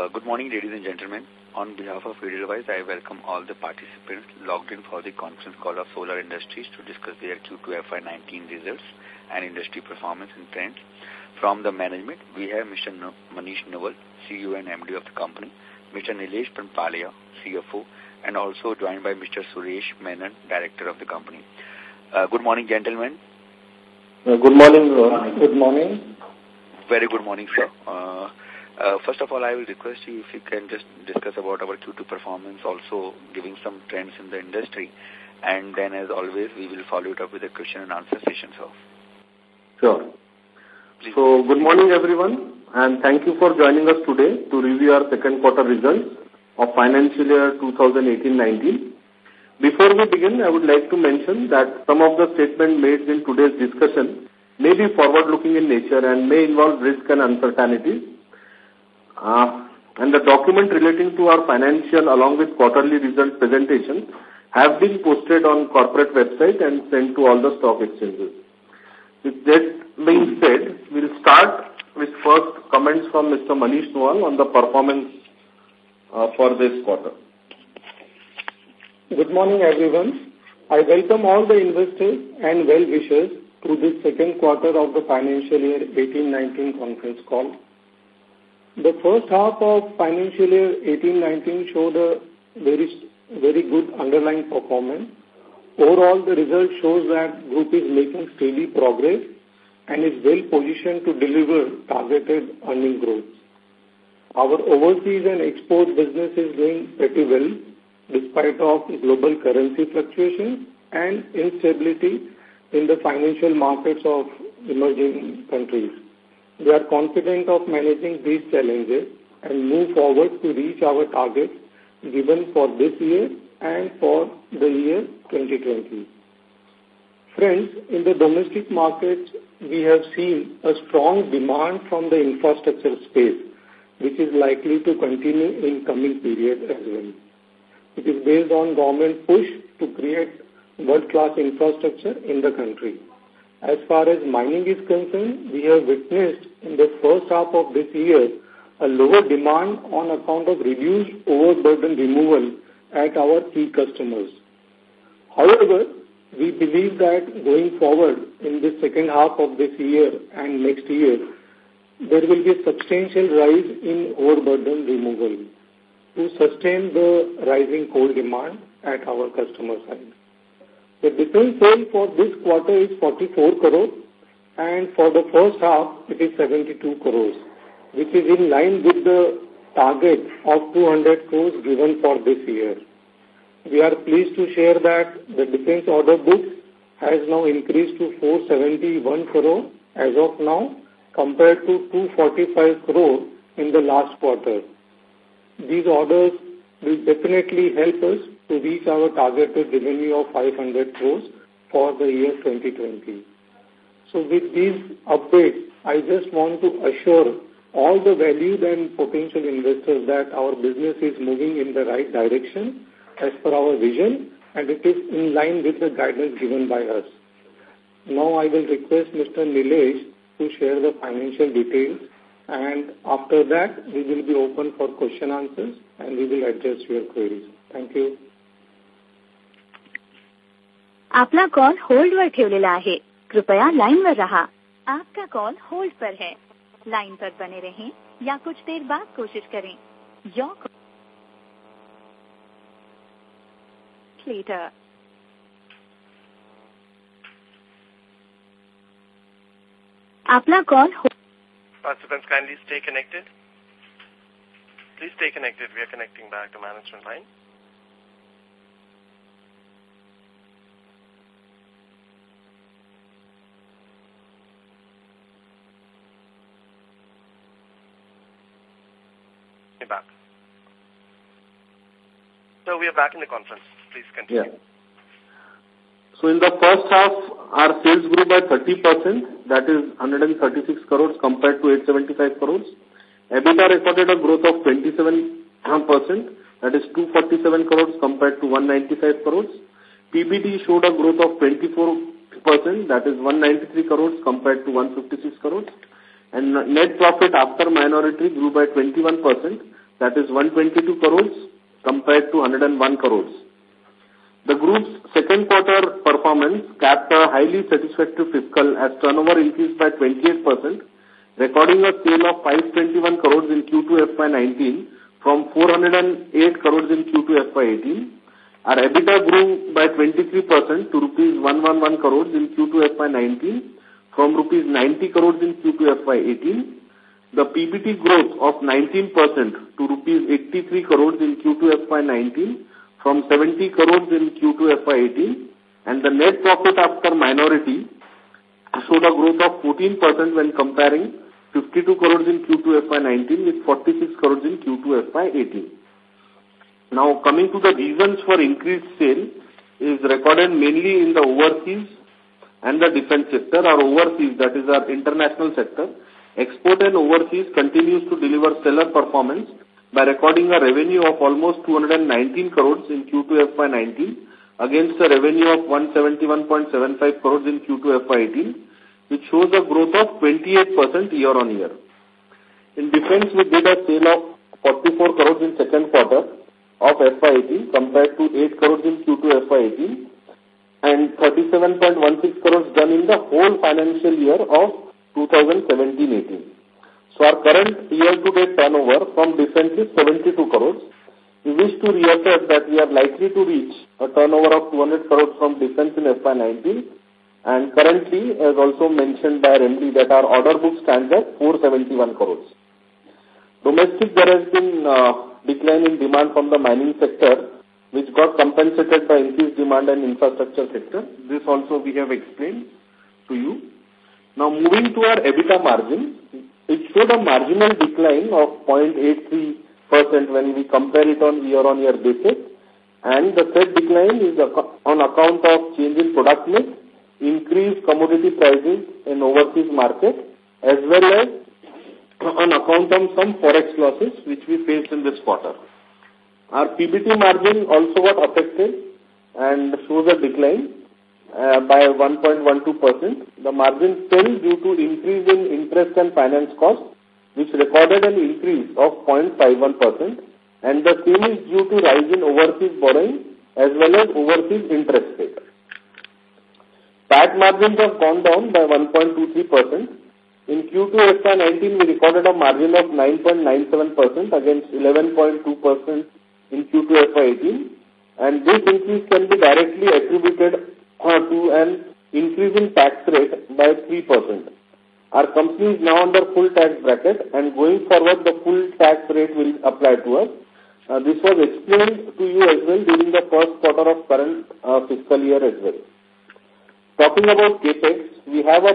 Uh, good morning, ladies and gentlemen. On behalf of Edelweiss, I welcome all the participants logged in for the conference call of Solar Industries to discuss their Q2 FY19 results and industry performance and trends. From the management, we have Mr. Manish Nuwal, CEO and MD of the company, Mr. Nilesh Panpaliya, CFO, and also joined by Mr. Suresh Menon, Director of the company. Uh, good morning, gentlemen. Uh, good morning. Uh, good morning. Very good morning, sir. Uh, uh, first of all, I will request you if you can just discuss about our Q2 performance, also giving some trends in the industry. And then, as always, we will follow it up with a question and answer session, So. Sure. Please. So, good morning, everyone, and thank you for joining us today to review our second quarter results of financial year 2018-19. Before we begin, I would like to mention that some of the statements made in today's discussion may be forward-looking in nature and may involve risk and uncertainties. Uh, and the document relating to our financial along with quarterly result presentation have been posted on corporate website and sent to all the stock exchanges. With that being said, we'll start with first comments from Mr. Manish Nuwal on the performance uh, for this quarter. Good morning, everyone. I welcome all the investors and well-wishers to this second quarter of the financial year 18-19 conference call. The first half of financial year 18-19 showed a very, very good underlying performance. Overall, the result shows that group is making steady progress and is well positioned to deliver targeted earning growth. Our overseas and export business is doing pretty well despite of global currency fluctuations and instability in the financial markets of emerging countries. We are confident of managing these challenges and move forward to reach our targets given for this year and for the year 2020. Friends, in the domestic market, we have seen a strong demand from the infrastructure space, which is likely to continue in coming period as well. It is based on government push to create world-class infrastructure in the country. As far as mining is concerned, we have witnessed in the first half of this year a lower demand on account of reduced overburden removal at our key customers. However, we believe that going forward in the second half of this year and next year, there will be a substantial rise in overburden removal to sustain the rising coal demand at our customer side. The defense sale for this quarter is 44 crores and for the first half it is 72 crores, which is in line with the target of 200 crores given for this year. We are pleased to share that the defense order book has now increased to 471 crore as of now compared to 245 crore in the last quarter. These orders will definitely help us to reach our targeted revenue of 500 crores for the year 2020. So with these updates, I just want to assure all the valued and potential investors that our business is moving in the right direction as per our vision and it is in line with the guidance given by us. Now I will request Mr. Nilesh to share the financial details and after that we will be open for question answers and we will address your queries. Thank you. आपला call होल्डवर ठेवलेला आहे कृपया लाईनवर रहा आपका call hold पर है लाइन पर बने रहें या कुछ देर बाद कोशिश करें योर later. आपला call Participants, kindly stay connected. Please stay connected. We are connecting back to management line. Back. So we are back in the conference. Please continue. Yeah. So in the first half, our sales grew by 30%, that is 136 crores compared to 875 crores. EBITDA recorded a growth of 27%, that is 247 crores compared to 195 crores. PBT showed a growth of 24%, that is 193 crores compared to 156 crores. And net profit after minority grew by 21%, that is 122 crores compared to 101 crores. The group's second quarter performance capped a highly satisfactory fiscal as turnover increased by 28%, recording a sale of 521 crores in Q2 FY19 from 408 crores in Q2 FY18. Our EBITDA grew by 23% to rupees 111 crores in Q2 FY19 from rupees 90 crores in Q2 FY18. The PBT growth of 19% to rupees 83 crores in Q2 FY19 from 70 crores in Q2 FY18 and the net profit after minority showed a growth of 14% when comparing 52 crores in Q2 FY19 with 46 crores in Q2 FY18. Now coming to the reasons for increased sale is recorded mainly in the overseas and the defense sector. Our overseas, that is our international sector, export and overseas continues to deliver stellar performance by recording a revenue of almost 219 crores in Q2 FY19 against a revenue of 171.75 crores in Q2 FY18, which shows a growth of 28% year-on-year. In defense, we did a sale of 44 crores in second quarter of FY18 compared to 8 crores in Q2 FY18 and 37.16 crores done in the whole financial year of 2017-18. So our current year-to-date turnover from defense is 72 crores. We wish to reassert that we are likely to reach a turnover of 200 crores from defense in FY19 and currently, as also mentioned by MD, that our order book stands at 471 crores. Domestic, there has been uh, decline in demand from the mining sector, which got compensated by increased demand in infrastructure sector. This also we have explained to you. Now moving to our EBITDA margin, it showed a marginal decline of 0.83% when we compare it on year-on-year basis. And the third decline is on account of change in product mix, increased commodity prices in overseas market, as well as on account of some forex losses which we faced in this quarter. Our PBT margin also got affected and shows a decline uh, by 1.12%. The margin fell due to increase in interest and finance cost, which recorded an increase of 0.51%, and the same is due to rise in overseas borrowing as well as overseas interest rate. PAT margins have gone down by 1.23%. In Q2 FY19, we recorded a margin of 9.97% against 11.2% in Q2 FY18, and this increase can be directly attributed to an increase in tax rate by 3%. Our company is now under full tax bracket and going forward the full tax rate will apply to us. Uh, this was explained to you as well during the first quarter of current uh, fiscal year as well. Talking about CAPEX, we have a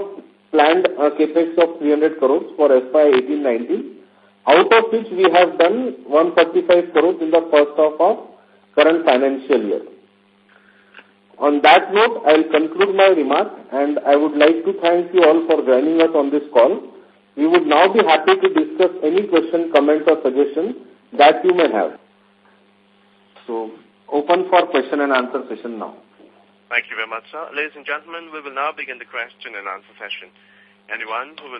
planned uh, CAPEX of 300 crores for FY 18-19, out of which we have done 135 crores in the first half of current financial year. On that note, I will conclude my remark and I would like to thank you all for joining us on this call. We would now be happy to discuss any question, comment or suggestion that you may have. So, open for question and answer session now. Thank you very much, sir. Ladies and gentlemen, we will now begin the question and answer session. Anyone who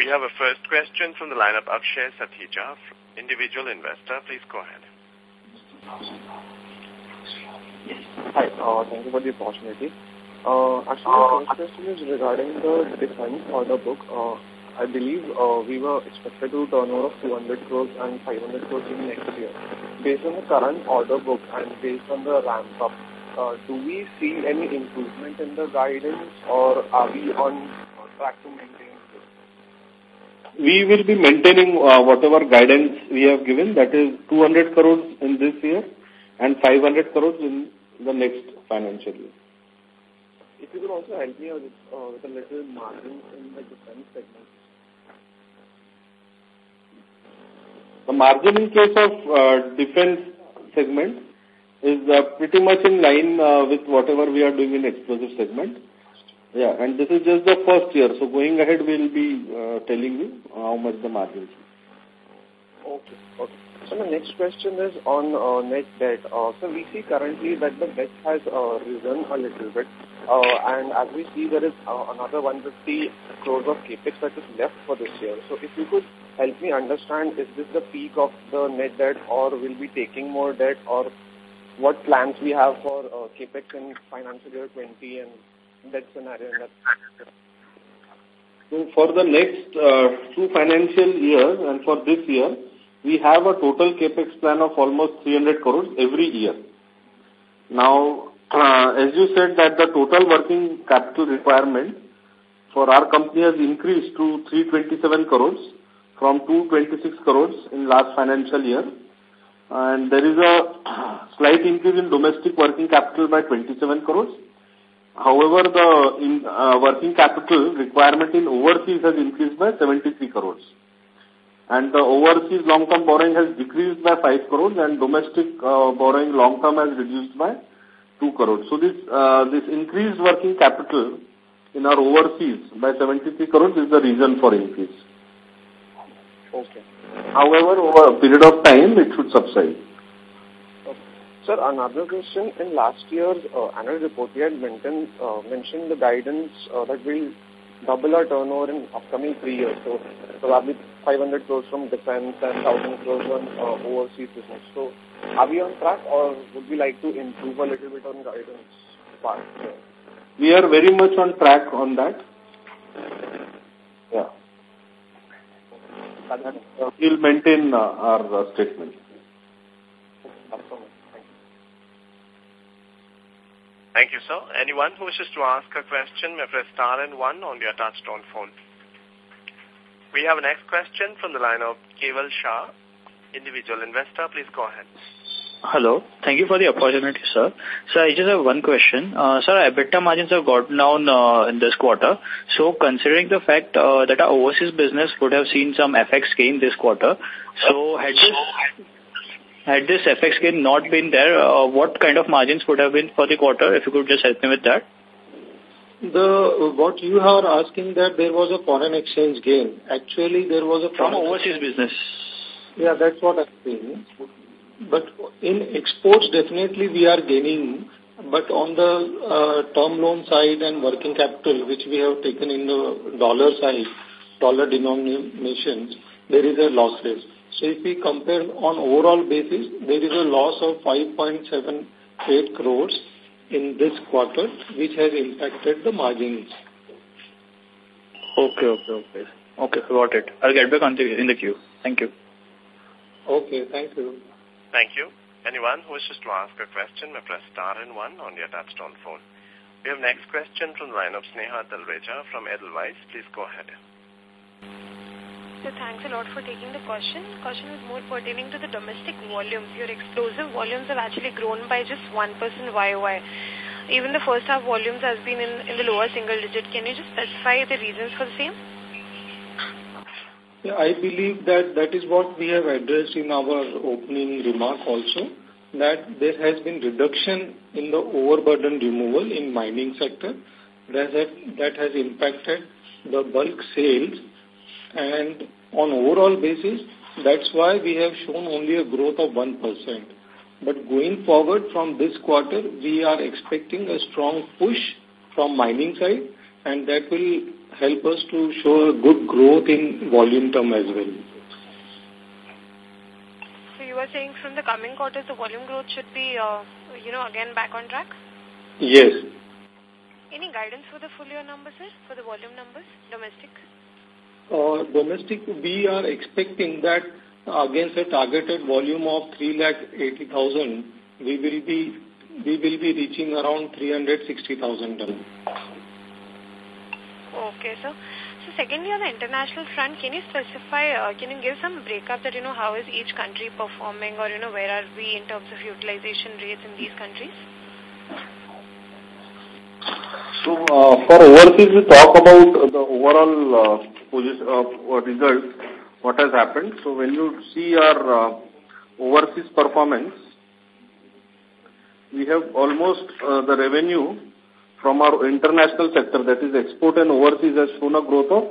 We have a first question from the lineup of Akshay Satija, individual investor. Please go ahead. Hi, uh, thank you for the opportunity. Uh, actually, first question is regarding the defense order book. Uh, I believe uh, we were expected to turn over 200 crores and 500 crores in next year. Based on the current order book and based on the ramp up, uh, do we see any improvement in the guidance or are we on track to maintain? We will be maintaining uh, whatever guidance we have given, that is 200 crores in this year and 500 crores in the next financial year. If you could also help me with, uh, with a little margin in the defense segment. The margin in case of uh, defense segment is uh, pretty much in line uh, with whatever we are doing in explosive segment. Yeah, and this is just the first year. So going ahead, we'll be uh, telling you how much the margins. Okay. Okay. So my next question is on uh, net debt. Uh, so we see currently that the debt has uh, risen a little bit. Uh, and as we see, there is uh, another 150 crores of capex that is left for this year. So if you could help me understand, is this the peak of the net debt or will be taking more debt or what plans we have for uh, capex in financial year 20 and that scenario? So for the next uh, two financial years and for this year, we have a total capex plan of almost 300 crores every year. Now, uh, as you said that the total working capital requirement for our company has increased to 327 crores from 226 crores in last financial year. And there is a slight increase in domestic working capital by 27 crores. However, the in, uh, working capital requirement in overseas has increased by 73 crores. And the overseas long-term borrowing has decreased by 5 crores and domestic uh, borrowing long-term has reduced by 2 crores. So this, uh, this increased working capital in our overseas by 73 crores is the reason for increase. Okay. However, over a period of time, it should subside. Sir, another question. In last year's uh, annual report, we had mentioned, uh, mentioned the guidance uh, that we'll double our turnover in upcoming three years. So probably 500 crores from defense and 1,000 crores on uh, overseas business. So are we on track or would we like to improve a little bit on guidance part? We are very much on track on that. Yeah. Uh, we'll maintain uh, our uh, statement. Thank you, sir. Anyone who wishes to ask a question may press star and one on your touchtone phone. We have a next question from the line of Keval Shah, individual investor. Please go ahead. Hello. Thank you for the opportunity, sir. Sir, I just have one question. Uh, sir, EBITDA margins have gone down uh, in this quarter. So, considering the fact uh, that our overseas business would have seen some FX gain this quarter, so had this had this FX gain not been there, uh, what kind of margins would have been for the quarter? If you could just help me with that. The what you are asking that there was a foreign exchange gain. Actually, there was a from overseas business. Yeah, that's what I'm saying. But in exports, definitely we are gaining. But on the uh, term loan side and working capital, which we have taken in the dollar side, dollar denominations, there is a loss rate. So if we compare on overall basis, there is a loss of 5.78 crores in this quarter, which has impacted the margins. Okay, okay, okay. Okay, got it. I'll get back on the, in the queue. Thank you. Okay, thank you. Thank you. Anyone who wishes to ask a question may press star and one on your touchtone phone. We have next question from the line of Sneha Talreja from Edelweiss. Please go ahead. So thanks a lot for taking the question. Question is more pertaining to the domestic volumes. Your explosive volumes have actually grown by just 1% YOY. Even the first half volumes has been in, in the lower single digit. Can you just specify the reasons for the same? Yeah, I believe that that is what we have addressed in our opening remark also, that there has been reduction in the overburden removal in mining sector that, has, that has impacted the bulk sales and on overall basis, that's why we have shown only a growth of 1%. But going forward from this quarter, we are expecting a strong push from mining side and that will help us to show a good growth in volume term as well. So you are saying from the coming quarters, the volume growth should be, uh, you know, again back on track? Yes. Any guidance for the full year numbers, sir, for the volume numbers, domestic? Uh, domestic, we are expecting that against a targeted volume of 3,80,000, we will be we will be reaching around 360,000 tons. Okay, sir. So secondly, on the international front, can you specify, uh, can you give some breakup that, you know, how is each country performing or, you know, where are we in terms of utilization rates in these countries? So, uh, for overseas, we talk about the overall uh, uh, results. what has happened. So when you see our uh, overseas performance, we have almost uh, the revenue from our international sector, that is export and overseas, has shown a growth of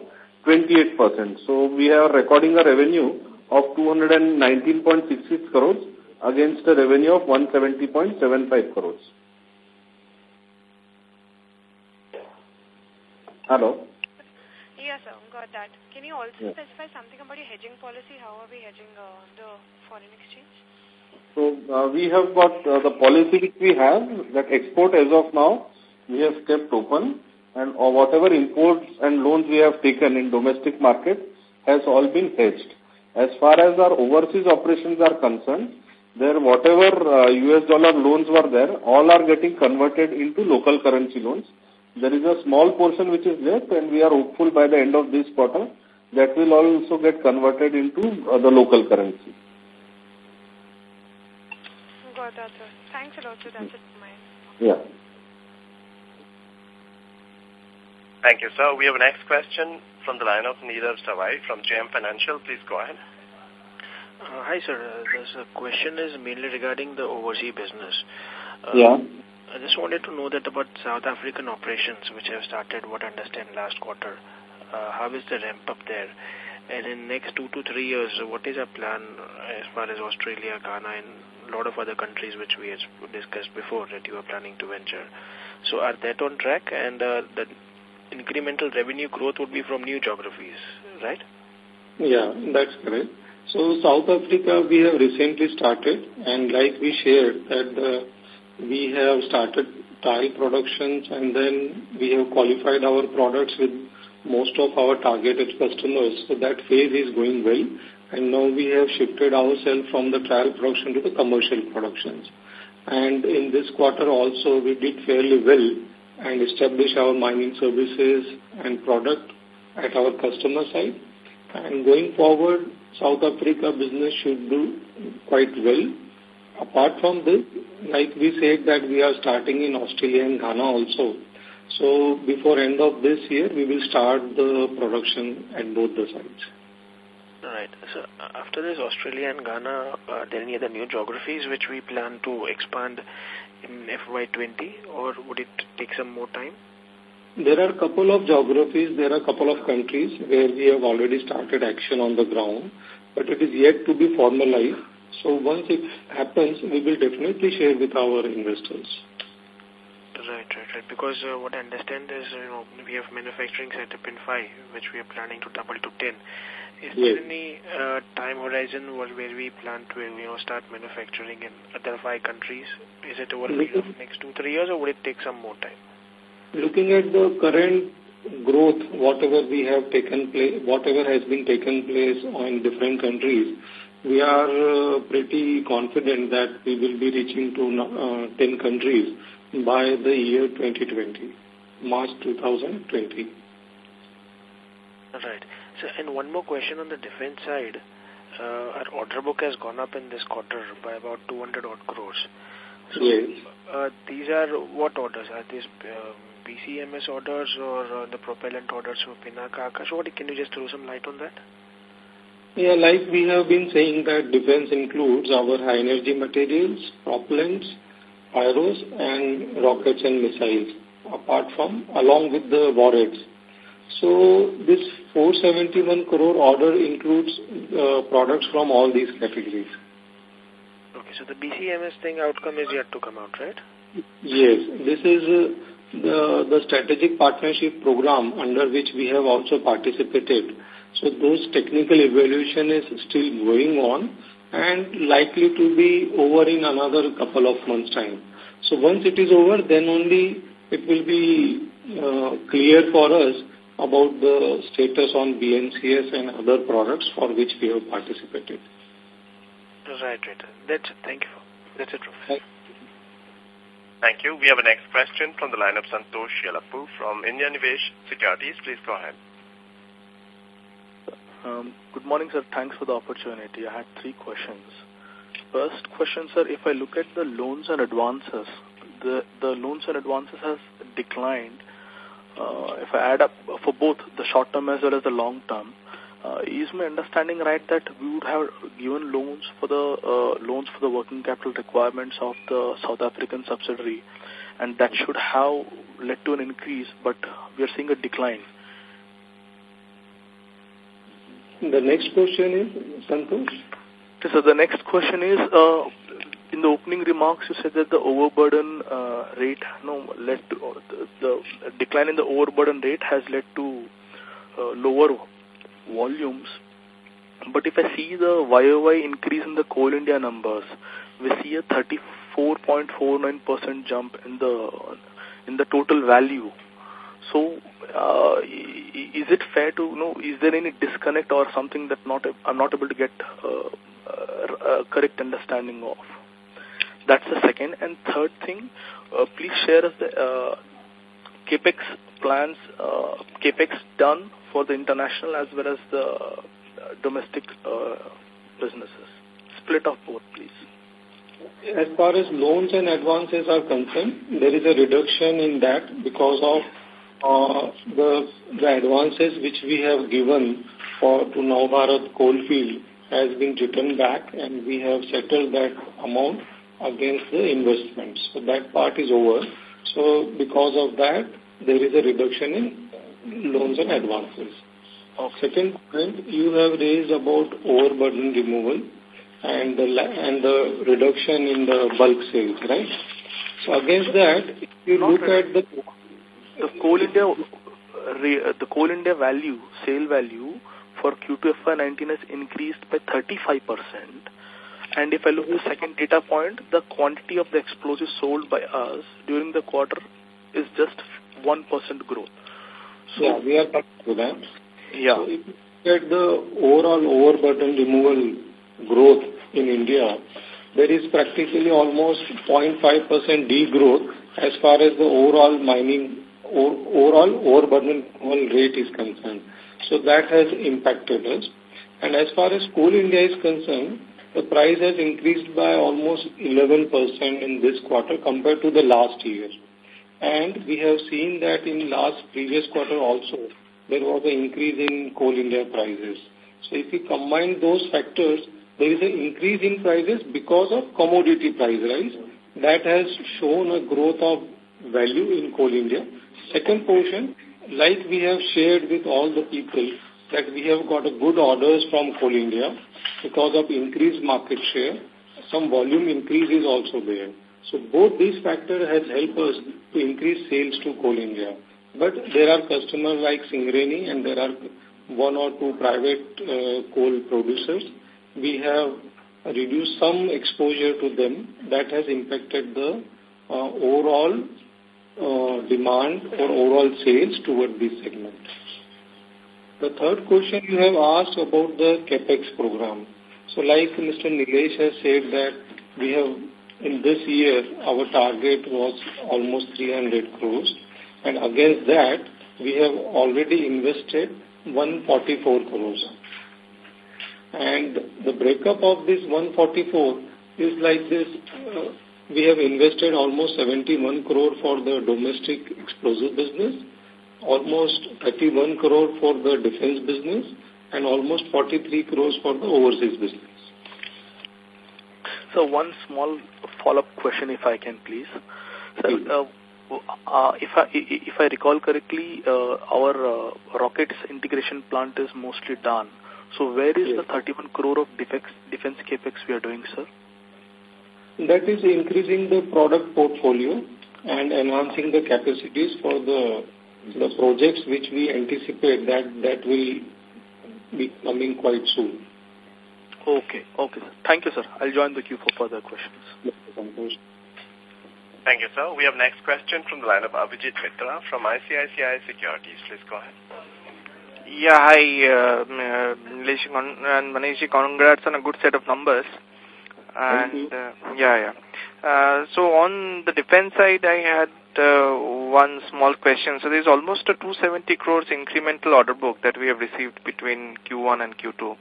28%. So we are recording a revenue of 219.66 crores against a revenue of 170.75 crores. Hello? Got that. Can you also yeah. specify something about your hedging policy? How are we hedging uh, the foreign exchange? So uh, we have got uh, the policy which we have that export as of now we have kept open and uh, whatever imports and loans we have taken in domestic market has all been hedged. As far as our overseas operations are concerned, there whatever uh, US dollar loans were there, all are getting converted into local currency loans. There is a small portion which is left and we are hopeful by the end of this quarter that will also get converted into uh, the local currency. Got that, sir. Thanks a lot, sir. That's it from my. Yeah. Thank you, sir. We have a next question from the line of Neerav Savai from JM Financial. Please go ahead. Uh, hi, sir. Uh, this question is mainly regarding the overseas business. Uh, yeah. I just wanted to know that about South African operations, which have started, what I understand, last quarter. Uh, how is the ramp up there? And in next two to three years, what is our plan as far as Australia, Ghana, and a lot of other countries which we have discussed before that you are planning to venture? So are that on track? And uh, the incremental revenue growth would be from new geographies, right? Yeah, that's correct. So South Africa, we have recently started, and like we shared that uh, we have started tile productions, and then we have qualified our products with most of our targeted customers. So that phase is going well, and now we have shifted ourselves from the trial production to the commercial productions. And in this quarter also, we did fairly well and establish our mining services and product at our customer side. And going forward, South Africa business should do quite well. Apart from this, like we said that we are starting in Australia and Ghana also. So before end of this year, we will start the production at both the sites. Right. So uh, after this Australia and Ghana, uh, are there any other new geographies which we plan to expand in FY20 or would it take some more time? There are a couple of geographies, there are a couple of countries where we have already started action on the ground, but it is yet to be formalized. So once it happens, we will definitely share with our investors. Right, right, right. Because uh, what I understand is, you know, we have manufacturing set up in 5, which we are planning to double to 10. Is yes. there any uh, time horizon where, where we plan to you know start manufacturing in other five countries? Is it over the next two three years, or would it take some more time? Looking at the current growth, whatever we have taken place, whatever has been taken place on different countries, we are uh, pretty confident that we will be reaching to uh, 10 countries by the year 2020, March 2020. Right. So, and one more question on the defense side. Uh, our order book has gone up in this quarter by about 200 odd crores. So, yes. Uh, these are what orders? Are these uh, BMCS orders or uh, the propellant orders for Pinaka Akash? What, can you just throw some light on that? Yeah, like we have been saying that defense includes our high energy materials, propellants, pyros, and rockets and missiles, apart from, along with the warheads. So this 471 crore order includes uh, products from all these categories. Okay, so the BMCS thing outcome is yet to come out, right? Yes, this is uh, the, the strategic partnership program under which we have also participated. So those technical evaluation is still going on and likely to be over in another couple of months' time. So once it is over, then only it will be uh, clear for us about the status on BMCS and other products for which we have participated. Right, right. That's it. Thank you. That's it, Professor. Thank you. We have a next question from the line of Santosh Yalappu from India Nivesh Securities. Please go ahead. Um, good morning, sir. Thanks for the opportunity. I had three questions. First question, sir, if I look at the loans and advances, the, the loans and advances has declined uh, if I add up for both the short term as well as the long term, uh, is my understanding right that we would have given loans for the uh, loans for the working capital requirements of the South African subsidiary, and that should have led to an increase, but we are seeing a decline. The next question is, Santosh? So the next question is, uh, in the opening remarks, you said that the overburden uh, rate, no, led to uh, the, the, decline in the overburden rate has led to uh, lower volumes. But if I see the YOY increase in the Coal India numbers, we see a 34.49% jump in the in the total value. So, uh, is it fair to know? Is there any disconnect or something that not I'm not able to get uh, a correct understanding of? That's the second. And third thing, uh, please share us the uh, capex plans, uh, capex done for the international as well as the uh, domestic uh, businesses. Split of both, please. As far as loans and advances are concerned, there is a reduction in that because of uh, the, the advances which we have given for to Navbharat Coalfield has been returned back and we have settled that amount against the investments. So that part is over. So because of that, there is a reduction in loans and advances. Okay. Second point, you have raised about overburden removal and the, and the reduction in the bulk sales, right? So against that, if you Not look at the... The Coal India, uh, the Coal India value, sale value for Q2 FY19 has increased by 35%. And if I look at the second data point, the quantity of the explosives sold by us during the quarter is just 1% growth. So, yeah, we are talking to that. Yeah. So if you look at the overall overburden removal growth in India, there is practically almost 0.5% degrowth as far as the overall mining, overall overburden rate is concerned. So that has impacted us. And as far as Coal India is concerned, the price has increased by almost 11% in this quarter compared to the last year. And we have seen that in last previous quarter also, there was an increase in Coal India prices. So if you combine those factors, there is an increase in prices because of commodity price rise. That has shown a growth of value in Coal India. Second portion, like we have shared with all the people, that we have got a good orders from Coal India because of increased market share. Some volume increase is also there. So both these factors has helped us to increase sales to Coal India. But there are customers like Singareni and there are one or two private uh, coal producers. We have reduced some exposure to them. That has impacted the uh, overall uh, demand or overall sales toward this segment. The third question you have asked about the CAPEX program. So like Mr. Nilesh has said that we have, in this year, our target was almost 300 crores. And against that, we have already invested 144 crores. And the breakup of this 144 is like this. Uh, we have invested almost 71 crore for the domestic explosive business, almost 31 crore for the defense business, and almost 43 crores for the overseas business. So one small follow-up question, if I can, please. So, uh, uh, if I if I recall correctly, uh, our uh, rockets integration plant is mostly done. So where is yes. the 31 crore of defense defense capex we are doing, sir? That is increasing the product portfolio and enhancing the capacities for the the projects which we anticipate that that will be coming quite soon. Okay, okay, sir. Thank you, sir. I'll join the queue for further questions. Thank you, sir. We have next question from the line of Abhijit Mitra from ICICI Securities. Please go ahead. Yeah, hi, uh, uh and Manish, congrats on a good set of numbers. And uh, yeah, yeah. Uh, so on the defense side, I had uh, one small question. So there's almost a 270 crores incremental order book that we have received between Q1 and Q2.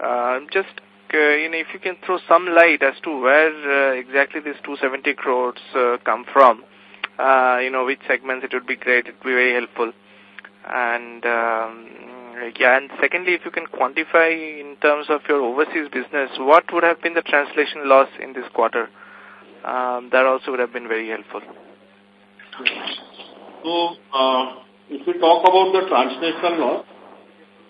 Uh, just, uh, you know, if you can throw some light as to where uh, exactly these 270 crores uh, come from, uh, you know, which segments, it would be great. It would be very helpful. And, um. Yeah. And secondly, if you can quantify in terms of your overseas business, what would have been the translation loss in this quarter? Um, that also would have been very helpful. So, uh, if we talk about the translational loss,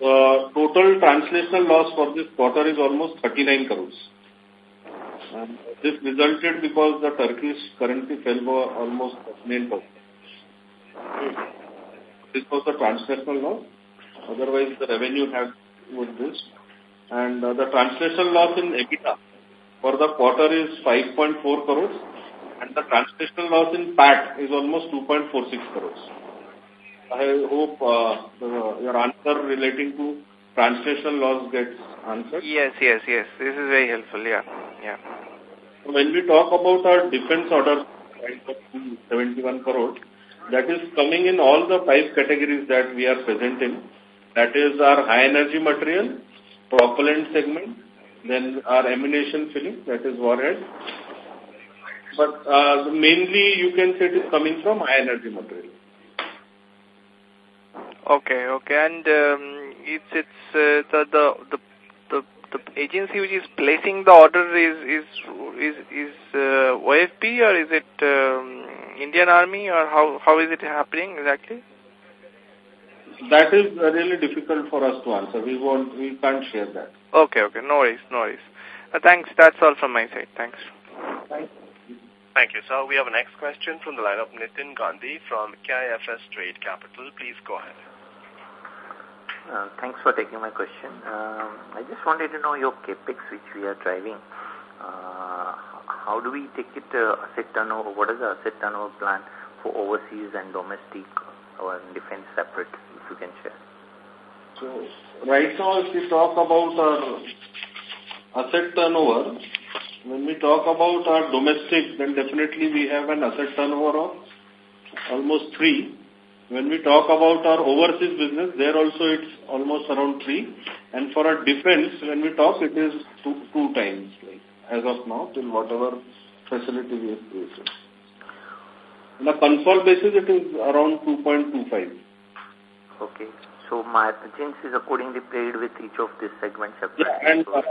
uh, total translational loss for this quarter is almost 39 crores. And this resulted because the Turkish currency fell by almost 9%. This was the translational loss. Otherwise, the revenue has with this. And uh, the translation loss in EBITDA for the quarter is 5.4 crores and the translation loss in PAT is almost 2.46 crores. I hope uh, the, your answer relating to translation loss gets answered. Yes, yes, yes. This is very helpful. Yeah, yeah. When we talk about our defense order, 71 crore, that is coming in all the five categories that we are present in. That is our high energy material, propellant segment, then our ammunition filling, that is warhead. But uh, mainly you can say it is coming from high energy material. Okay, okay. And um, it's it's uh, the, the the the agency which is placing the order is is is is uh, OFB or is it um, Indian Army or how how is it happening exactly? That is really difficult for us to answer. We won't we can't share that. Okay, okay. No worries, no worries. Uh, thanks. That's all from my side. Thanks. Thanks. Thank you, sir. We have a next question from the line of Nitin Gandhi from KIFS Trade Capital. Please go ahead. Uh, thanks for taking my question. Um, I just wanted to know your capex which we are driving. Uh, how do we take it uh, asset turnover? What is the asset turnover plan for overseas and domestic or defense separate, if you can share? So, right now, if we talk about our asset turnover, when we talk about our domestic, then definitely we have an asset turnover of almost 3 when we talk about our overseas business, there also it's almost around 3. And for our defense, when we talk, it is two, two times, like, as of now, till whatever facility we have created. On a console basis, it is around 2.25. Okay. So margins is accordingly paid with each of these segments Yeah, and uh,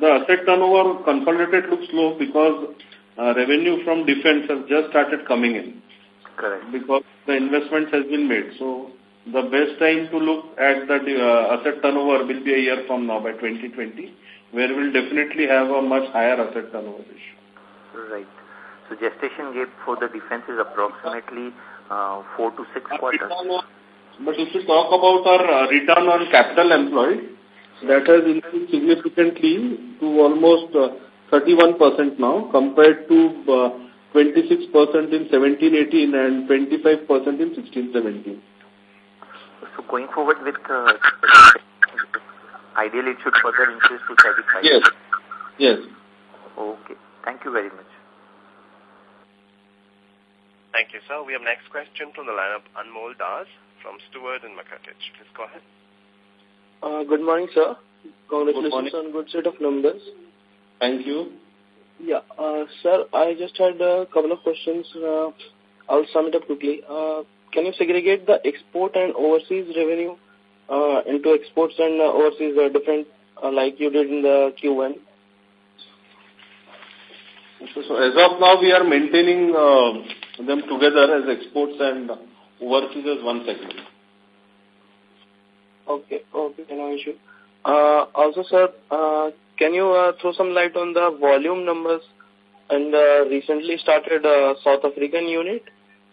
the asset turnover consolidated looks low because uh, revenue from defense has just started coming in. Correct. Because the investment has been made. So the best time to look at the uh, asset turnover will be a year from now by 2020, where we'll definitely have a much higher asset turnover ratio. Right. So gestation gap for the defense is approximately uh, four to six quarters. But if you talk about our uh, return on capital employed, that has increased significantly to almost uh, 31% now compared to uh, 26% in 17-18 and 25% in 16-17. So going forward with, uh, ideally it should further increase to 35. Yes. Yes. Okay. Thank you very much. Thank you, sir. We have next question from the line of Anmol Das from Stewart and Mackertich. Please go ahead. Uh, good morning, sir. Congratulations on good set of numbers. Thank you. Yeah, uh, sir, I just had a couple of questions. Uh, I'll sum it up quickly. Uh, can you segregate the export and overseas revenue uh, into exports and uh, overseas uh, different uh, like you did in the Q1? So, so as of now, we are maintaining uh, them together as exports and overseas as one segment. Okay, okay, no issue. Uh, also, sir, uh, can you uh, throw some light on the volume numbers and uh, recently started uh, South African unit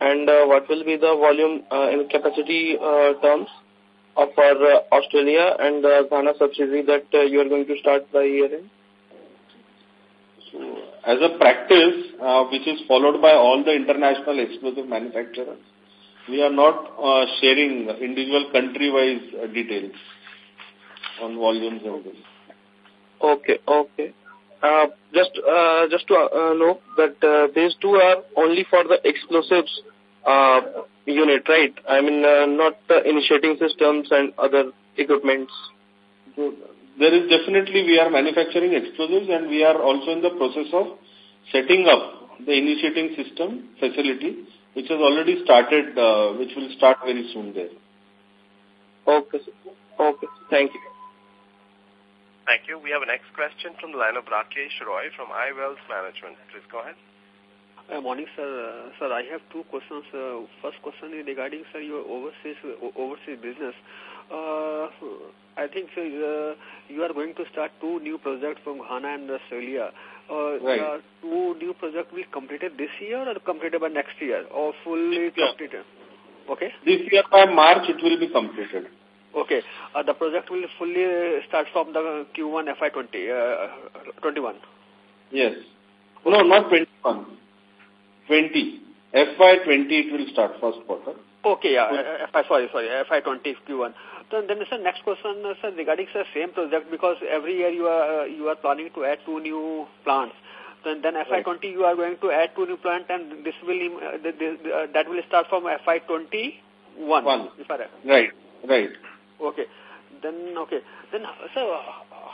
and uh, what will be the volume uh, in capacity uh, terms of our uh, Australia and uh, Ghana subsidiary that uh, you are going to start by year end? So, as a practice, uh, which is followed by all the international explosive manufacturers, we are not uh, sharing individual country-wise uh, details on volumes and this. Okay, okay. Uh, just uh, just to uh, know that uh, these two are only for the explosives uh, unit, right? I mean, uh, not the initiating systems and other equipments. There is definitely, we are manufacturing explosives and we are also in the process of setting up the initiating system facility, which has already started, uh, which will start very soon there. Okay, sir. Okay. Thank you. Thank you. We have a next question from the line of Rakesh Roy from iWealth Management. Please go ahead. Uh, morning, sir. Uh, sir, I have two questions. Uh, first question is regarding, sir, your overseas overseas business. Uh, I think sir, uh, you are going to start two new projects from Ghana and Australia. Uh, right. Uh, two new projects will completed this year or completed by next year or fully completed? Okay. This year by March it will be completed. Okay. Uh, the project will fully start from the Q1 FY20, uh, 21. Yes. No, not 21. 20. FY20 it will start first quarter. Okay, yeah, uh, FY, sorry, sorry, FY20 Q1. Then, then sir, next question, uh, sir, regarding the same project, because every year you are uh, you are planning to add two new plants. Then, then FY20 you are going to add two new plants, and this will uh, this, uh, that will start from FY21. One. If I right, right. Okay. Then, okay. Then, sir,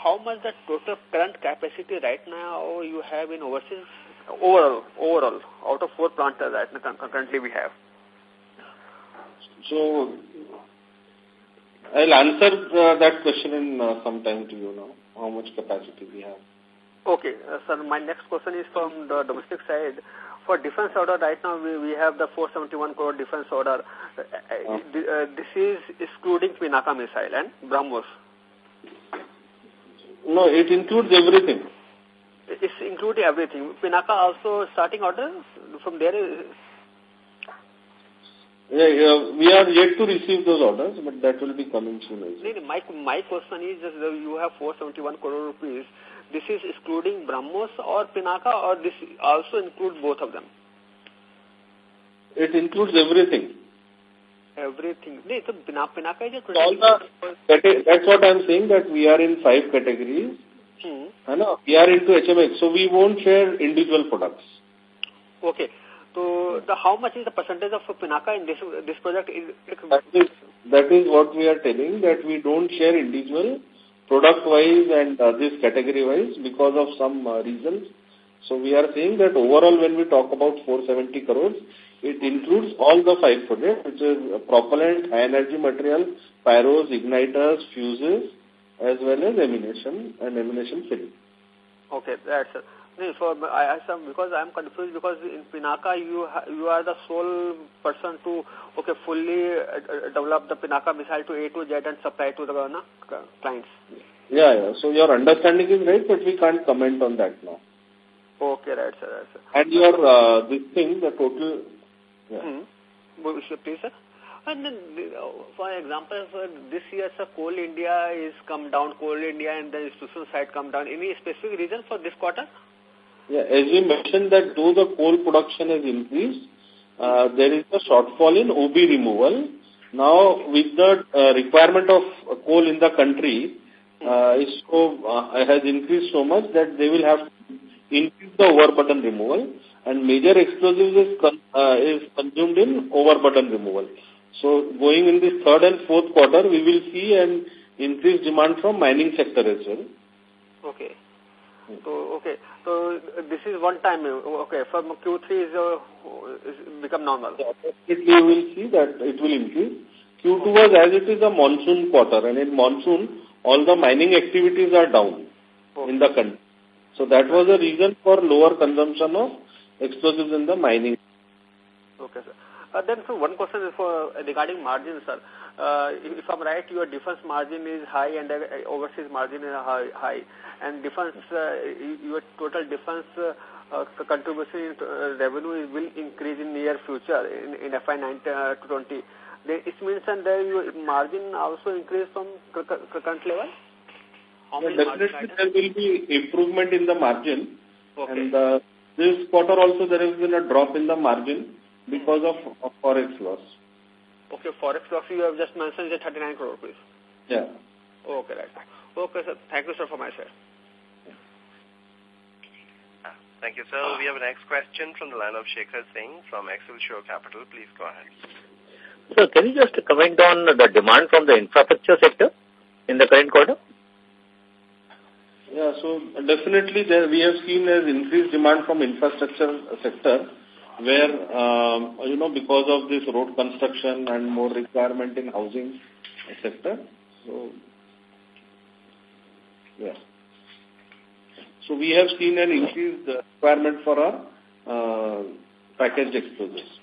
how much the total current capacity right now you have in overseas? Overall, overall, out of four plants that currently we have. So, I'll answer uh, that question in uh, some time to you now, how much capacity we have. Okay, uh, sir, my next question is from the domestic side. For defense order, right now we, we have the 471 crore defense order. Uh, uh, this is excluding Pinaka missile and BrahMos. No, it includes everything. It's including everything. Pinaka also starting order from there? Yeah, yeah, we are yet to receive those orders, but that will be coming soon. As well. My, my question is, just you have 471 crore rupees. This is excluding BrahMos or Pinaka or this also includes both of them? It includes everything. Everything. No, so Pinaka is a All the, That's what I'm saying, that we are in five categories. Hmm. And, uh, we are into HMX, so we won't share individual products. Okay. So, the, how much is the percentage of Pinaka in this this project? Is, that, is, that is what we are telling, that we don't share individual product-wise and uh, this category-wise because of some uh, reasons. So we are saying that overall when we talk about 470 crores, it includes all the five projects, which is propellant, high-energy material, pyros, igniters, fuses, as well as ammunition and ammunition filling. Okay, that's it. No, so I, I because I'm confused because in Pinaka you you are the sole person to okay fully uh, develop the Pinaka missile to A to Z and supply to the uh, clients. Yeah, yeah. So your understanding is right, but we can't comment on that now. Okay, right, sir. Right, sir. And your uh, this thing, the total. Yeah. Hmm. Please, sir. And then, for example, for this year, sir, Coal India is come down, Coal India and the institutional side come down. Any specific reason for this quarter? Yeah, as we mentioned that though the coal production has increased, uh, there is a shortfall in OB removal. Now, with the uh, requirement of coal in the country, uh, is so, uh, has increased so much that they will have to increase the overburden removal and major explosives is, con uh, is consumed in overburden removal. So, going in the third and fourth quarter, we will see an increased demand from mining sector as well. Okay. So, okay. So, this is one time. Okay. From Q3 is, uh, is become normal. Definitely you will see that it will increase. Q2 was as it is a monsoon quarter and in monsoon, all the mining activities are down okay. in the country. So that was the reason for lower consumption of explosives in the mining. Okay, sir. Uh, then, so one question is for uh, regarding margins, sir. Uh, if, if I'm right, your defense margin is high and uh, overseas margin is high, high. and defense, uh, your total defense uh, uh, contribution uh, revenue will increase in near future in, in FY 19 uh, to 20. Then it means that your margin also increase from current level. Yeah, definitely, there will be improvement in the margin. Okay. And uh, this quarter also there has been a drop in the margin because of, of forex loss. Okay, forex loss you have just mentioned is 39 crore rupees. Yeah. Okay, right. Okay, sir. Thank you, sir, for my side. Thank you, sir. We have a next question from the line of Shekhar Singh from Excelsior Capital. Please go ahead. Sir, can you just comment on the demand from the infrastructure sector in the current quarter? Yeah, so definitely there we have seen as increased demand from infrastructure sector where, um, you know, because of this road construction and more requirement in housing sector, So, yeah. So we have seen an increased requirement for our uh, packaged explosives.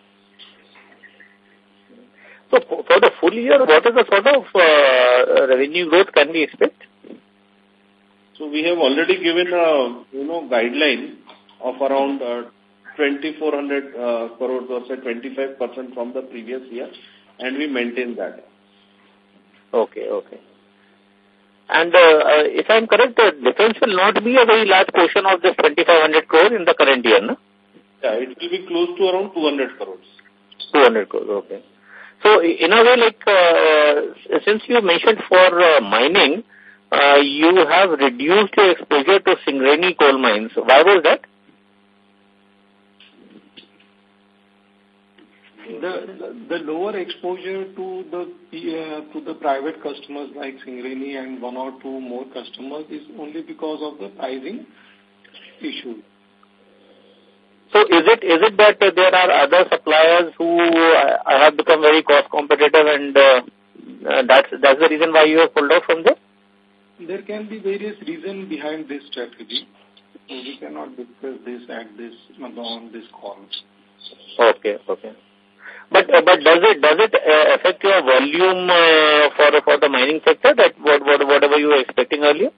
So for the full year, what is the sort of uh, revenue growth can we expect? So we have already given a you know guideline of around uh, 2,400 uh, crores or say 25% from the previous year, and we maintain that. Okay, okay. And uh, uh, if I'm correct, the defense will not be a very large portion of this 2,500 crores in the current year, no? Yeah, it will be close to around 200 crores. 200 crores, okay. So in a way, like, uh, since you mentioned for uh, mining, uh, you have reduced your exposure to Singareni coal mines. Why was that? The, the, lower exposure to the uh, to the private customers like Singareni and one or two more customers is only because of the pricing issue. So is it is it that there are other suppliers who uh, have become very cost competitive and uh, uh, that's that's the reason why you have pulled out from there? There can be various reasons behind this strategy. So we cannot discuss this at this on this call. Okay, okay. But uh, but does it does it uh, affect your volume uh, for for the mining sector that what, what whatever you were expecting earlier?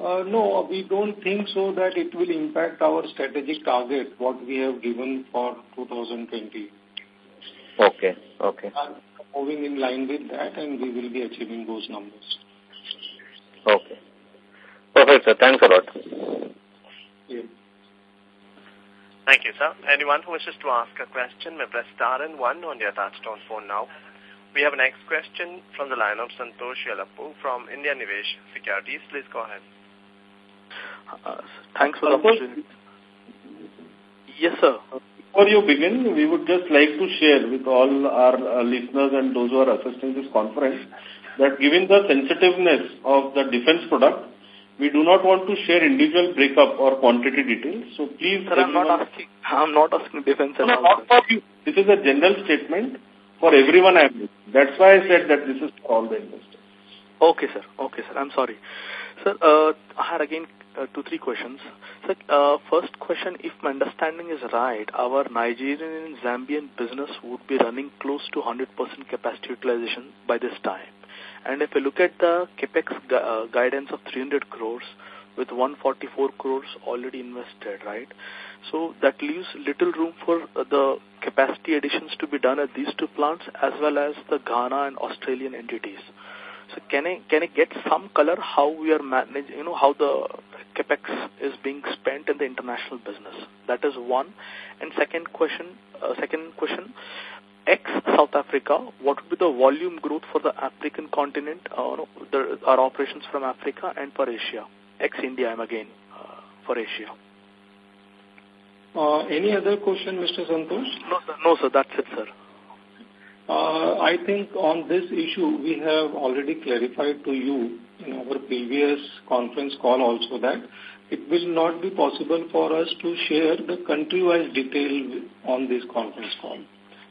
Uh, no, we don't think so that it will impact our strategic target, what we have given for 2020. Okay, okay. And moving in line with that and we will be achieving those numbers. Okay. Perfect, sir. Thanks a lot. Yeah. Thank you, sir. Anyone who wishes to ask a question may press star and one on your touchtone phone now. We have a next question from the line of Santosh Yellapu from India Nivesh Securities. Please go ahead. Uh, thanks for the opportunity. Yes, sir. Before you begin, we would just like to share with all our uh, listeners and those who are assisting this conference that given the sensitiveness of the defense product, we do not want to share individual breakup or quantity details. So please... Sir, I'm not asking, I'm not asking defense no, not for you. This is a general statement for everyone I am That's why I said that this is for all the investors. Okay, sir. Okay, sir. I'm sorry. Sir, uh, I had again uh, two, three questions. Sir, uh, first question, if my understanding is right, our Nigerian and Zambian business would be running close to 100% capacity utilization by this time. And if I look at the capex uh, guidance of 300 crores with 144 crores already invested, right? So that leaves little room for uh, the capacity additions to be done at these two plants as well as the Ghana and Australian entities. So can I can I get some color how we are managing, you know, how the capex is being spent in the international business? That is one. And second question, uh, second question, ex-South Africa, what would be the volume growth for the African continent, uh, no, the, our operations from Africa and for Asia? Ex-India, I'm again, uh, for Asia. Uh, any other question, Mr. Santosh? No, sir. No, sir. That's it, sir. Uh, I think on this issue, we have already clarified to you in our previous conference call also that it will not be possible for us to share the country-wise detail on this conference call.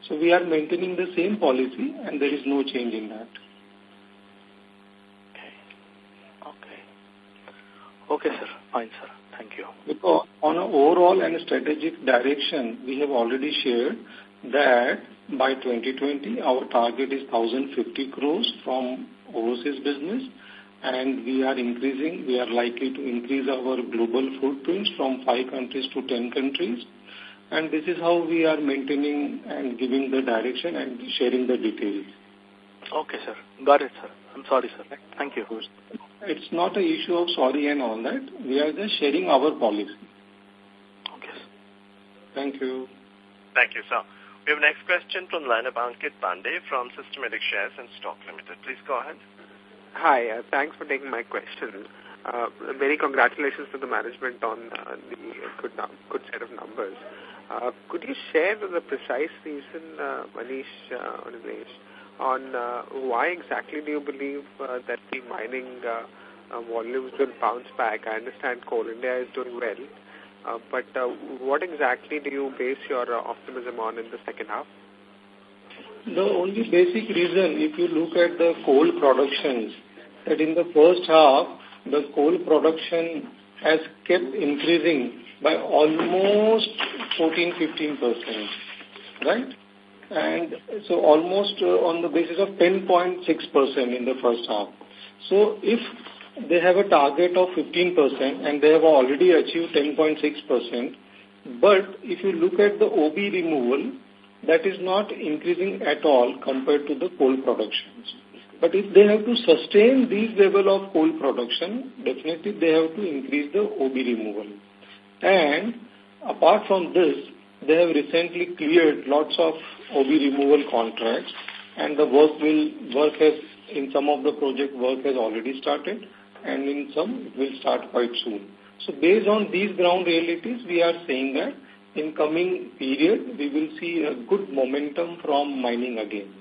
So we are maintaining the same policy and there is no change in that. Okay. Okay. Okay, sir. Fine, sir. Thank you. Because on an overall and strategic direction, we have already shared that by 2020, our target is 1,050 crores from overseas business and we are increasing, we are likely to increase our global footprints from five countries to 10 countries and this is how we are maintaining and giving the direction and sharing the details. Okay, sir. Got it, sir. I'm sorry, sir. Thank you. It's not an issue of sorry and all that. We are just sharing our policy. Okay. Thank you. Thank you, sir. We have next question from the line of Ankit Pandey from Systematic Shares and Stock Limited. Please go ahead. Hi, uh, thanks for taking my question. Uh, many congratulations to the management on uh, the good, good set of numbers. Uh, could you share the precise reason, uh, Manish uh, on uh, why exactly do you believe uh, that the mining uh, uh, volumes will bounce back? I understand Coal India is doing well, uh, but uh, what exactly do you base your uh, optimism on in the second half? The only basic reason, if you look at the coal productions, that in the first half, the coal production has kept increasing by almost 14-15%, right? And so almost uh, on the basis of 10.6% in the first half. So if they have a target of 15% and they have already achieved 10.6%, but if you look at the OB removal, that is not increasing at all compared to the coal productions. But if they have to sustain this level of coal production, definitely they have to increase the OB removal. And apart from this, they have recently cleared lots of OB removal contracts and the work will work has in some of the project work has already started and in some it will start quite soon. So based on these ground realities, we are saying that in coming period, we will see a good momentum from mining again.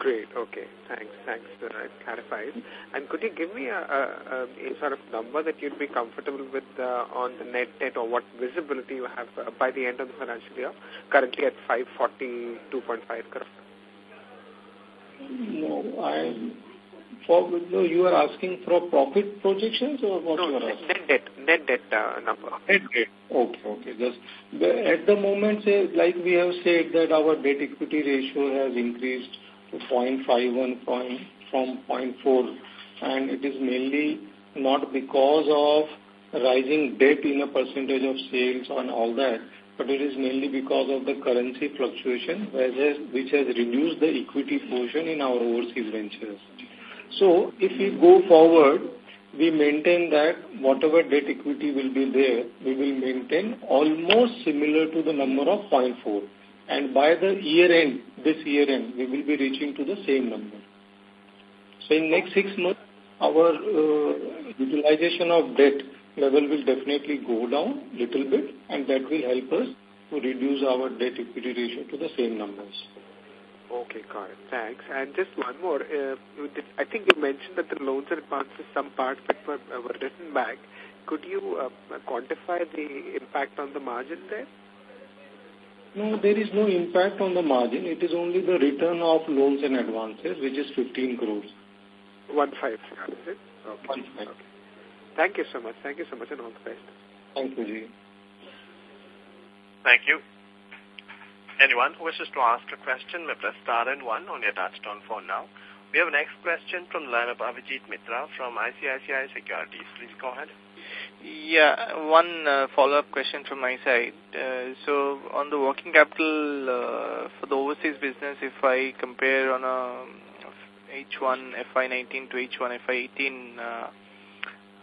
Great. Okay. Thanks. Thanks. Uh, clarifies. And could you give me a, a, a, sort of number that you'd be comfortable with uh, on the net debt or what visibility you have uh, by the end of the financial year? Currently at 542.5 crore. No, I'm for no, you are asking for profit projections or what no, you are asking? net debt, net debt uh, number. Net debt. Okay, okay. Just at the moment, say, like we have said that our debt equity ratio has increased 0.51 point from 0.4 and it is mainly not because of rising debt in a percentage of sales and all that, but it is mainly because of the currency fluctuation which has, which has reduced the equity portion in our overseas ventures. So if we go forward, we maintain that whatever debt equity will be there, we will maintain almost similar to the number of 0.4. And by the year end, this year end, we will be reaching to the same number. So in next six months, our uh, utilization of debt level will definitely go down little bit and that will help us to reduce our debt equity ratio to the same numbers. Okay, got it. Thanks. And just one more. Uh, I think you mentioned that the loans and advances, some parts that were, uh, were written back. Could you uh, quantify the impact on the margin there? No, there is no impact on the margin. It is only the return of loans and advances, which is 15 crores. One five. Okay. One five. Okay. Thank you so much. Thank you so much and all the best. Thank you, Ji. Thank you. Anyone who wishes to ask a question may press star and one on your touchtone phone now. We have a next question from the line of Abhijit Mitra from ICICI Securities. Please go ahead. Yeah, one uh, follow-up question from my side. Uh, so, on the working capital uh, for the overseas business, if I compare on a H1 FY19 to H1 FY18, uh,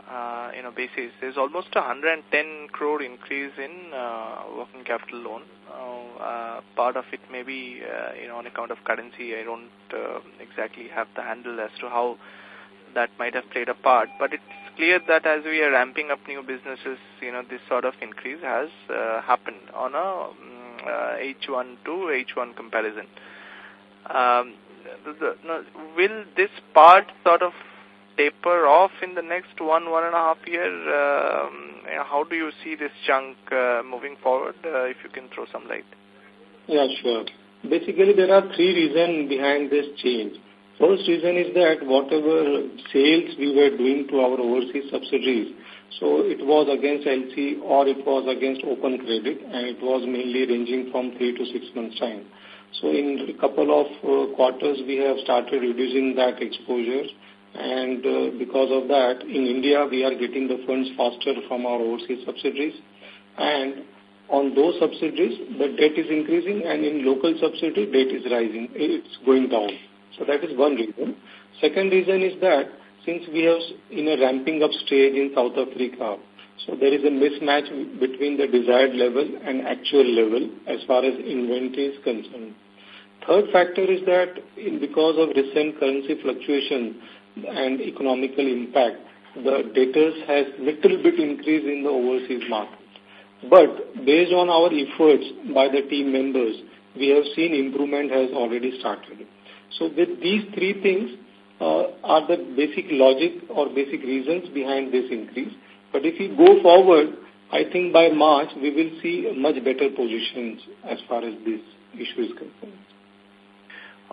uh, you know, basis, there's almost a 110 crore increase in uh, working capital loan. Uh, uh, part of it may be, uh, you know, on account of currency. I don't uh, exactly have the handle as to how that might have played a part. But it's clear that as we are ramping up new businesses, you know, this sort of increase has uh, happened on a um, uh, H1 to H1 comparison. Um, the, no, will this part sort of taper off in the next one, one and a half year? Um, how do you see this chunk uh, moving forward, uh, if you can throw some light? Yeah, sure. Basically, there are three reasons behind this change. First reason is that whatever sales we were doing to our overseas subsidiaries, so it was against LC or it was against open credit and it was mainly ranging from three to six months time. So in a couple of uh, quarters, we have started reducing that exposure and uh, because of that, in India, we are getting the funds faster from our overseas subsidiaries. And on those subsidiaries, the debt is increasing, and in local subsidiary, debt is rising. It's going down. So that is one reason. Second reason is that since we have in a ramping up stage in South Africa, so there is a mismatch between the desired level and actual level as far as inventory is concerned. Third factor is that in, because of recent currency fluctuation, and economical impact, the debtors has little bit increase in the overseas market. But based on our efforts by the team members, we have seen improvement has already started. So with these three things uh, are the basic logic or basic reasons behind this increase. But if we go forward, I think by March we will see much better positions as far as this issue is concerned.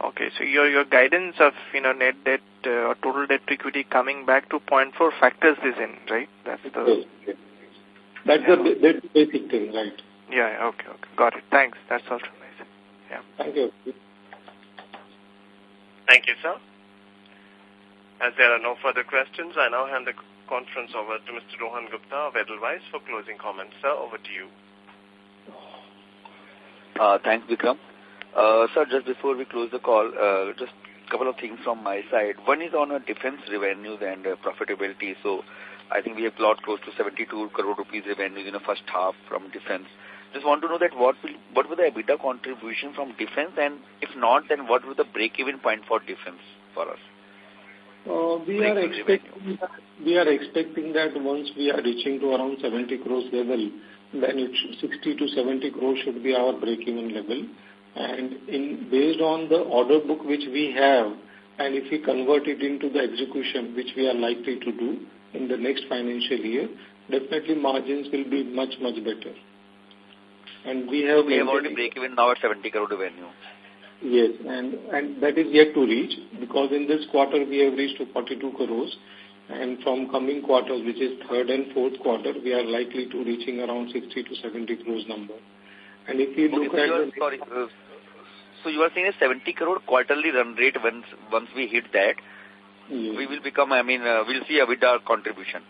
Okay, so your your guidance of you know net debt uh, or total debt to equity coming back to 0.4 factors this in, right? That's the yes, that's yeah. the that's basic thing, right? Yeah. Okay. Okay. Got it. Thanks. That's all from side. Yeah. Thank you. Thank you, sir. As there are no further questions, I now hand the conference over to Mr. Rohan Gupta of Edelweiss for closing comments. Sir, over to you. Uh, thanks, Vikram. Uh, sir, just before we close the call, uh, just a couple of things from my side. One is on a defense revenues and uh, profitability. So I think we have plot close to 72 crore rupees revenues in the first half from defense. Just want to know that what will what will the EBITDA contribution from defense and if not, then what will the break-even point for defense for us? Uh, we are expecting that, we are expecting that once we are reaching to around 70 crores level, then it 60 to 70 crores should be our break-even level. And in based on the order book which we have, and if we convert it into the execution, which we are likely to do in the next financial year, definitely margins will be much, much better. And we have... We have already break even now at 70 crore revenue. Yes, and, and that is yet to reach because in this quarter we have reached to 42 crores and from coming quarters, which is third and fourth quarter, we are likely to reaching around 60 to 70 crores number. And if you look okay, so at... Sorry, uh, so you are saying a 70 crore quarterly run rate once, once we hit that, yes. we will become, I mean, uh, we'll see a EBITDA contribution.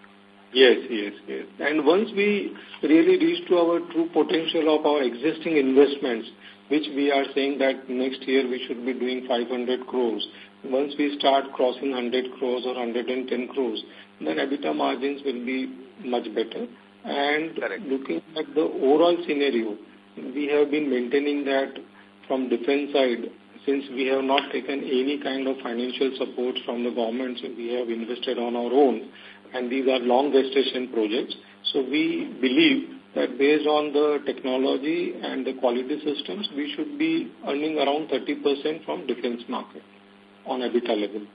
Yes, yes, yes. And once we really reach to our true potential of our existing investments, which we are saying that next year we should be doing 500 crores. Once we start crossing 100 crores or 110 crores, then EBITDA margins will be much better. And Correct. looking at the overall scenario, we have been maintaining that from defense side, since we have not taken any kind of financial support from the government, so we have invested on our own, and these are long gestation projects. So we believe that based on the technology and the quality systems, we should be earning around 30% from defense market on EBITDA level.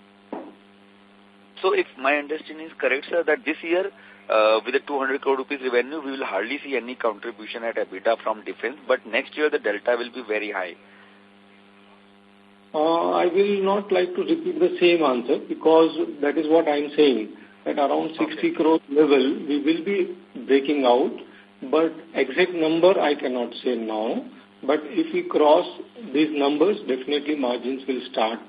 So if my understanding is correct, sir, that this year, uh, with the 200 crore rupees revenue, we will hardly see any contribution at EBITDA from defense, but next year the delta will be very high. Uh, I will not like to repeat the same answer because that is what I am saying. At around 60 okay. crore level, we will be breaking out, but exact number I cannot say now. But if we cross these numbers, definitely margins will start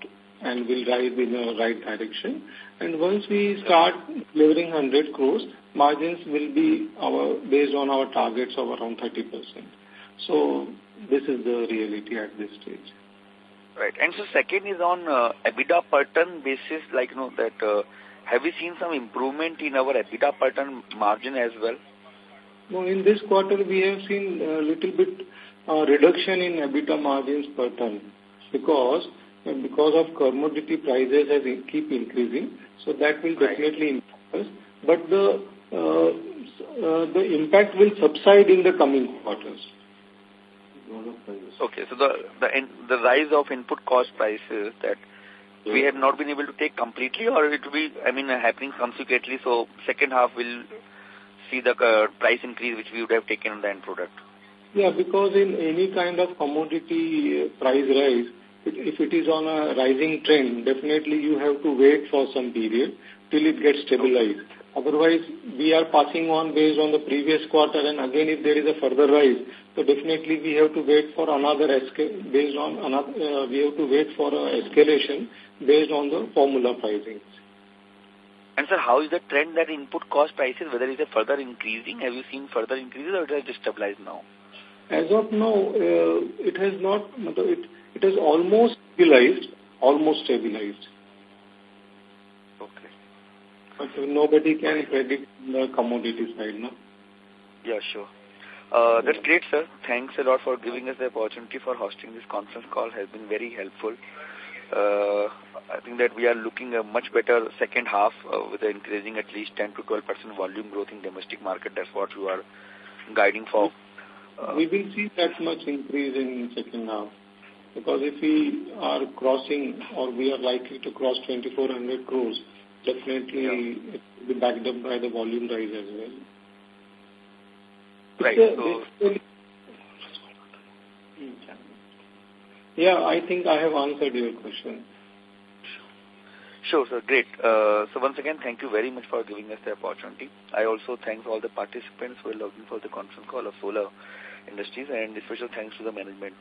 and will rise in the right direction. And once we start delivering 100 crores, margins will be our based on our targets of around 30%. So this is the reality at this stage. Right. And so second is on uh, EBITDA per ton basis, like, you know, that uh, have we seen some improvement in our EBITDA per ton margin as well? No, in this quarter we have seen a little bit uh, reduction in EBITDA margins per ton because because of commodity prices has keep increasing, so that will definitely impact us. But the uh, uh, the impact will subside in the coming quarters. Okay, so the the the rise of input cost prices that. We have not been able to take completely, or it will be, I mean, happening consequently. So second half will see the uh, price increase which we would have taken on the end product. Yeah, because in any kind of commodity price rise, if it is on a rising trend, definitely you have to wait for some period till it gets stabilized. Otherwise, we are passing on based on the previous quarter and again if there is a further rise, so definitely we have to wait for another based on another, uh, we have to wait for a escalation based on the formula pricing. And sir, how is the trend that input cost prices, whether it is a further increasing? Have you seen further increases or it has stabilized now? As of now, uh, it has not, it, it has almost stabilized, almost stabilized. But nobody can predict the commodity side, no? Yeah, sure. Uh, that's great, sir. Thanks a lot for giving us the opportunity for hosting this conference call. has been very helpful. Uh, I think that we are looking a much better second half uh, with increasing at least 10 to 12 percent volume growth in domestic market. That's what you are guiding for. Uh, we will see that much increase in second half. Because if we are crossing or we are likely to cross 2400 crores, definitely yeah. it will be backed up by the volume rise as well. Right. So, Yeah, I think I have answered your question. Sure, sir. Great. Uh, so once again, thank you very much for giving us the opportunity. I also thank all the participants who are logging for the conference call of Solar Industries and special thanks to the management